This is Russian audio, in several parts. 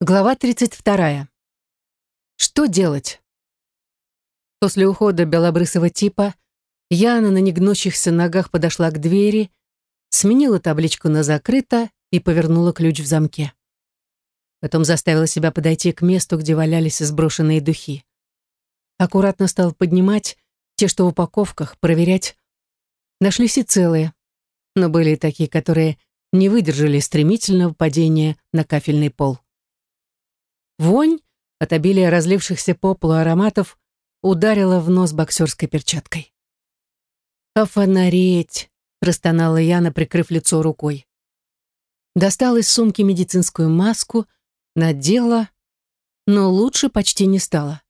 Глава 32. Что делать? После ухода белобрысого типа Яна на негнущихся ногах подошла к двери, сменила табличку на «закрыто» и повернула ключ в замке. Потом заставила себя подойти к месту, где валялись сброшенные духи. Аккуратно стал поднимать те, что в упаковках, проверять. Нашлись и целые, но были и такие, которые не выдержали стремительного падения на кафельный пол. Вонь от обилия разлившихся по полу ароматов ударила в нос боксерской перчаткой. «Офонареть!» — простонала Яна, прикрыв лицо рукой. Достала из сумки медицинскую маску, надела, но лучше почти не стало.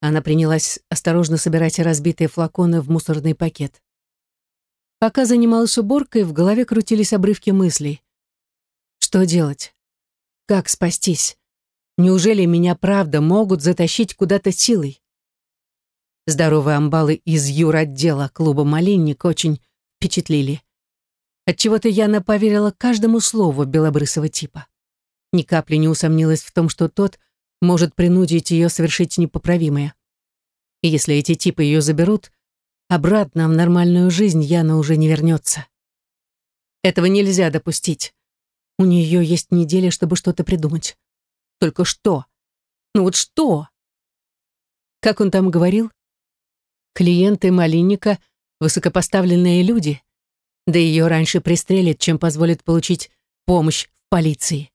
Она принялась осторожно собирать разбитые флаконы в мусорный пакет. Пока занималась уборкой, в голове крутились обрывки мыслей. Что делать? Как спастись? Неужели меня правда могут затащить куда-то силой? Здоровые амбалы из юротдела клуба «Малинник» очень впечатлили. Отчего-то Яна поверила каждому слову белобрысого типа. Ни капли не усомнилась в том, что тот может принудить ее совершить непоправимое. И если эти типы ее заберут, обратно в нормальную жизнь Яна уже не вернется. Этого нельзя допустить. У нее есть неделя, чтобы что-то придумать. Только что? Ну вот что? Как он там говорил? Клиенты Малинника — высокопоставленные люди, да ее раньше пристрелят, чем позволят получить помощь в полиции.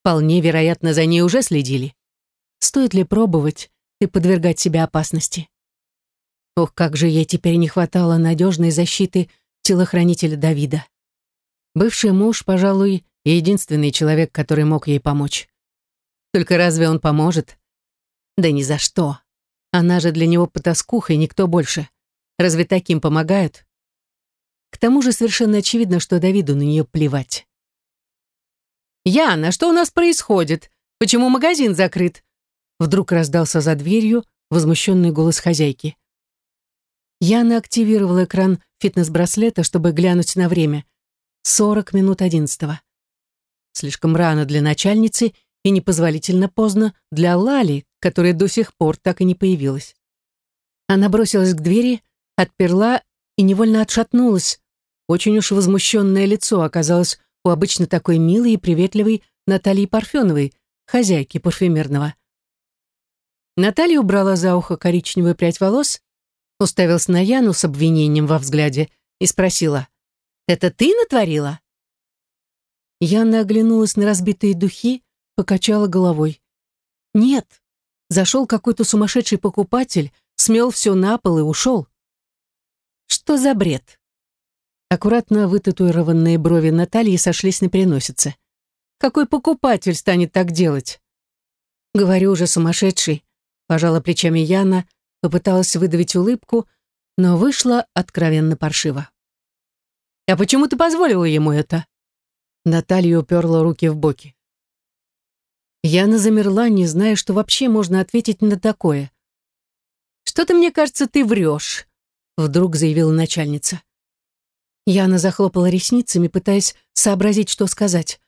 Вполне вероятно, за ней уже следили. Стоит ли пробовать и подвергать себя опасности? Ох, как же ей теперь не хватало надежной защиты телохранителя Давида. Бывший муж, пожалуй, единственный человек, который мог ей помочь. Только разве он поможет? Да ни за что. Она же для него потаскуха и никто больше. Разве таким помогают? К тому же совершенно очевидно, что Давиду на нее плевать. «Яна, что у нас происходит? Почему магазин закрыт?» Вдруг раздался за дверью возмущенный голос хозяйки. Яна активировала экран фитнес-браслета, чтобы глянуть на время. Сорок минут одиннадцатого. Слишком рано для начальницы — и непозволительно поздно для Лали, которая до сих пор так и не появилась. Она бросилась к двери, отперла и невольно отшатнулась. Очень уж возмущенное лицо оказалось у обычно такой милой и приветливой Натальи Парфеновой, хозяйки парфюмерного. Наталья убрала за ухо коричневую прядь волос, уставилась на Яну с обвинением во взгляде и спросила, «Это ты натворила?» Яна оглянулась на разбитые духи, покачала головой. «Нет, зашел какой-то сумасшедший покупатель, смел все на пол и ушел». «Что за бред?» Аккуратно вытатуированные брови Натальи сошлись на переносице. «Какой покупатель станет так делать?» «Говорю уже сумасшедший», — пожала плечами Яна, попыталась выдавить улыбку, но вышла откровенно паршиво. «А почему ты позволила ему это?» Наталья уперла руки в боки. Яна замерла, не зная, что вообще можно ответить на такое. «Что-то, мне кажется, ты врешь», — вдруг заявила начальница. Яна захлопала ресницами, пытаясь сообразить, что сказать.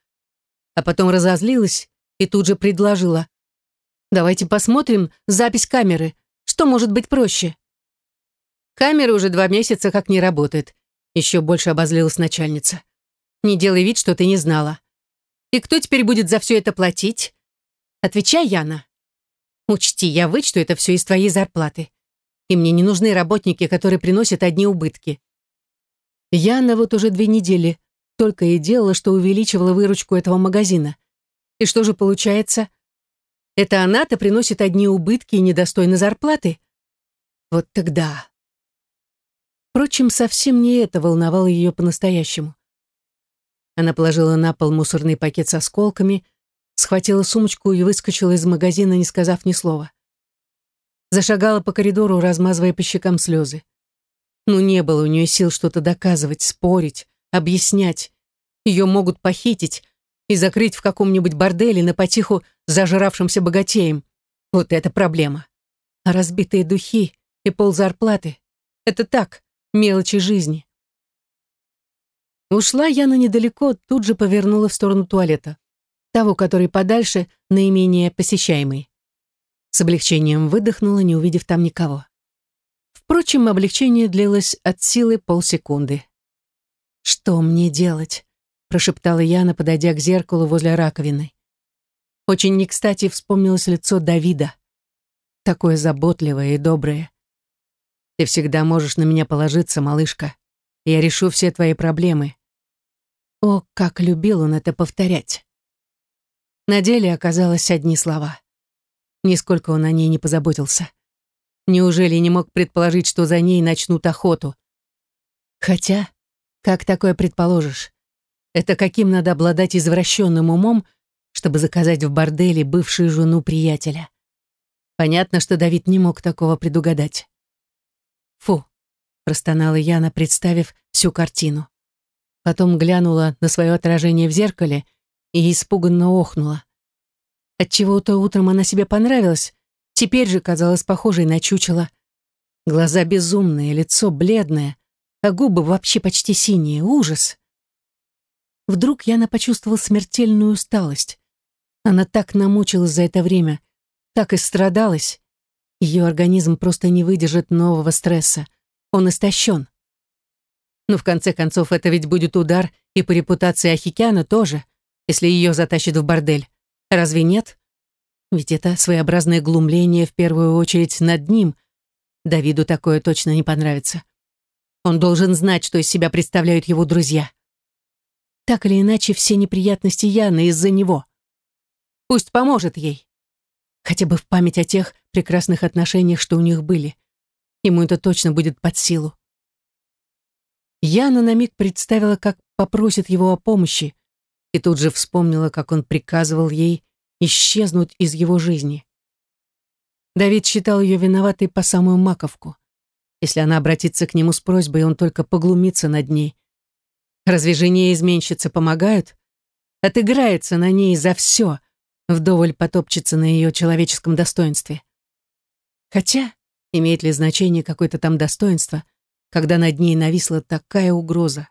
А потом разозлилась и тут же предложила. «Давайте посмотрим запись камеры. Что может быть проще?» «Камера уже два месяца как не работает», — еще больше обозлилась начальница. «Не делай вид, что ты не знала. И кто теперь будет за все это платить?» Отвечай, Яна. Учти, я вычту это все из твоей зарплаты. И мне не нужны работники, которые приносят одни убытки. Яна вот уже две недели только и делала, что увеличивала выручку этого магазина. И что же получается? Это она-то приносит одни убытки и недостойны зарплаты? Вот тогда. Впрочем, совсем не это волновало ее по-настоящему. Она положила на пол мусорный пакет с осколками, схватила сумочку и выскочила из магазина, не сказав ни слова. Зашагала по коридору, размазывая по щекам слезы. Ну, не было у нее сил что-то доказывать, спорить, объяснять. Ее могут похитить и закрыть в каком-нибудь борделе на потиху зажравшимся богатеем. Вот это проблема. А разбитые духи и ползарплаты — это так, мелочи жизни. Ушла Яна недалеко, тут же повернула в сторону туалета. Того, который подальше, наименее посещаемый. С облегчением выдохнула, не увидев там никого. Впрочем, облегчение длилось от силы полсекунды. «Что мне делать?» — прошептала Яна, подойдя к зеркалу возле раковины. Очень не кстати вспомнилось лицо Давида. Такое заботливое и доброе. «Ты всегда можешь на меня положиться, малышка. Я решу все твои проблемы». О, как любил он это повторять. На деле оказалось одни слова. Нисколько он о ней не позаботился. Неужели не мог предположить, что за ней начнут охоту? Хотя, как такое предположишь? Это каким надо обладать извращенным умом, чтобы заказать в борделе бывшую жену приятеля? Понятно, что Давид не мог такого предугадать. «Фу», — простонала Яна, представив всю картину. Потом глянула на свое отражение в зеркале и испуганно охнула. Отчего-то утром она себе понравилась, теперь же казалась похожей на чучело. Глаза безумные, лицо бледное, а губы вообще почти синие. Ужас! Вдруг Яна почувствовала смертельную усталость. Она так намучилась за это время, так и страдалась. Ее организм просто не выдержит нового стресса. Он истощен. Но в конце концов это ведь будет удар и по репутации Ахикяна тоже, если ее затащат в бордель. Разве нет? Ведь это своеобразное глумление в первую очередь над ним. Давиду такое точно не понравится. Он должен знать, что из себя представляют его друзья. Так или иначе, все неприятности Яны из-за него. Пусть поможет ей. Хотя бы в память о тех прекрасных отношениях, что у них были. Ему это точно будет под силу. Яна на миг представила, как попросит его о помощи, и тут же вспомнила, как он приказывал ей исчезнуть из его жизни. Давид считал ее виноватой по самую маковку. Если она обратится к нему с просьбой, он только поглумится над ней. Разве жене изменщицы помогают? Отыграется на ней за все, вдоволь потопчется на ее человеческом достоинстве. Хотя, имеет ли значение какое-то там достоинство, когда над ней нависла такая угроза?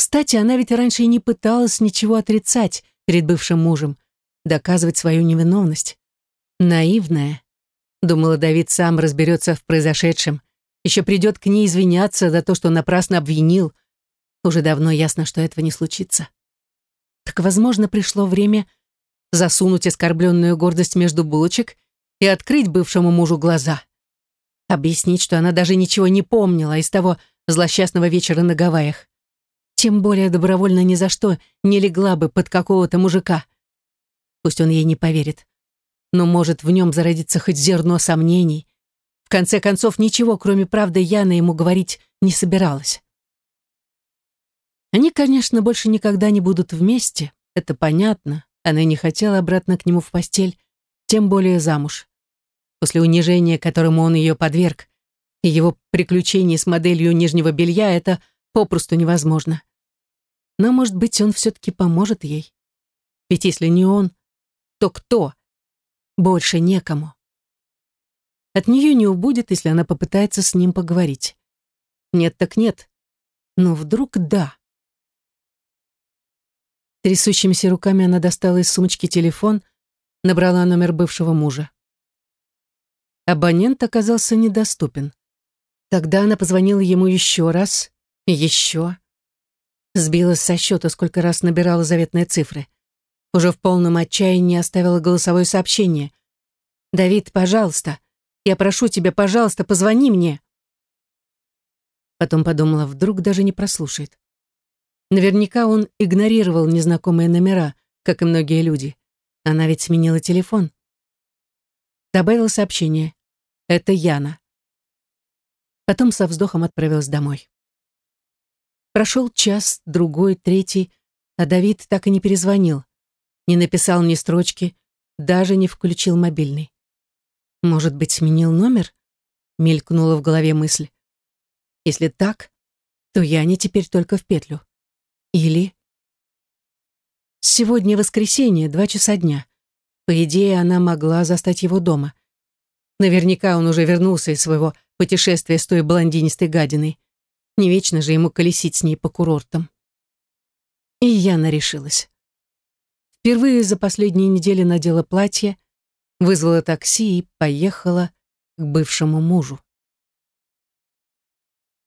Кстати, она ведь раньше и не пыталась ничего отрицать перед бывшим мужем, доказывать свою невиновность. Наивная. Думала, Давид сам разберется в произошедшем, еще придет к ней извиняться за то, что напрасно обвинил. Уже давно ясно, что этого не случится. Так, возможно, пришло время засунуть оскорбленную гордость между булочек и открыть бывшему мужу глаза. Объяснить, что она даже ничего не помнила из того злосчастного вечера на Гавайях. Тем более добровольно ни за что не легла бы под какого-то мужика. Пусть он ей не поверит. Но может в нем зародиться хоть зерно сомнений. В конце концов, ничего, кроме правды, Яна ему говорить не собиралась. Они, конечно, больше никогда не будут вместе, это понятно. Она не хотела обратно к нему в постель, тем более замуж. После унижения, которому он ее подверг, и его приключений с моделью нижнего белья, это попросту невозможно. Но, может быть, он все-таки поможет ей. Ведь если не он, то кто? Больше некому. От нее не убудет, если она попытается с ним поговорить. Нет так нет. Но вдруг да. Трясущимися руками она достала из сумочки телефон, набрала номер бывшего мужа. Абонент оказался недоступен. Тогда она позвонила ему еще раз, еще. Сбилась со счета, сколько раз набирала заветные цифры. Уже в полном отчаянии оставила голосовое сообщение. «Давид, пожалуйста, я прошу тебя, пожалуйста, позвони мне». Потом подумала, вдруг даже не прослушает. Наверняка он игнорировал незнакомые номера, как и многие люди. Она ведь сменила телефон. Добавила сообщение. «Это Яна». Потом со вздохом отправилась домой. Прошел час, другой, третий, а Давид так и не перезвонил. Не написал ни строчки, даже не включил мобильный. Может быть, сменил номер? Мелькнула в голове мысль. Если так, то я не теперь только в петлю. Или... Сегодня воскресенье, два часа дня. По идее, она могла застать его дома. Наверняка он уже вернулся из своего путешествия с той блондинистой гадиной. Не вечно же ему колесить с ней по курортам. И Яна решилась. Впервые за последние недели надела платье, вызвала такси и поехала к бывшему мужу.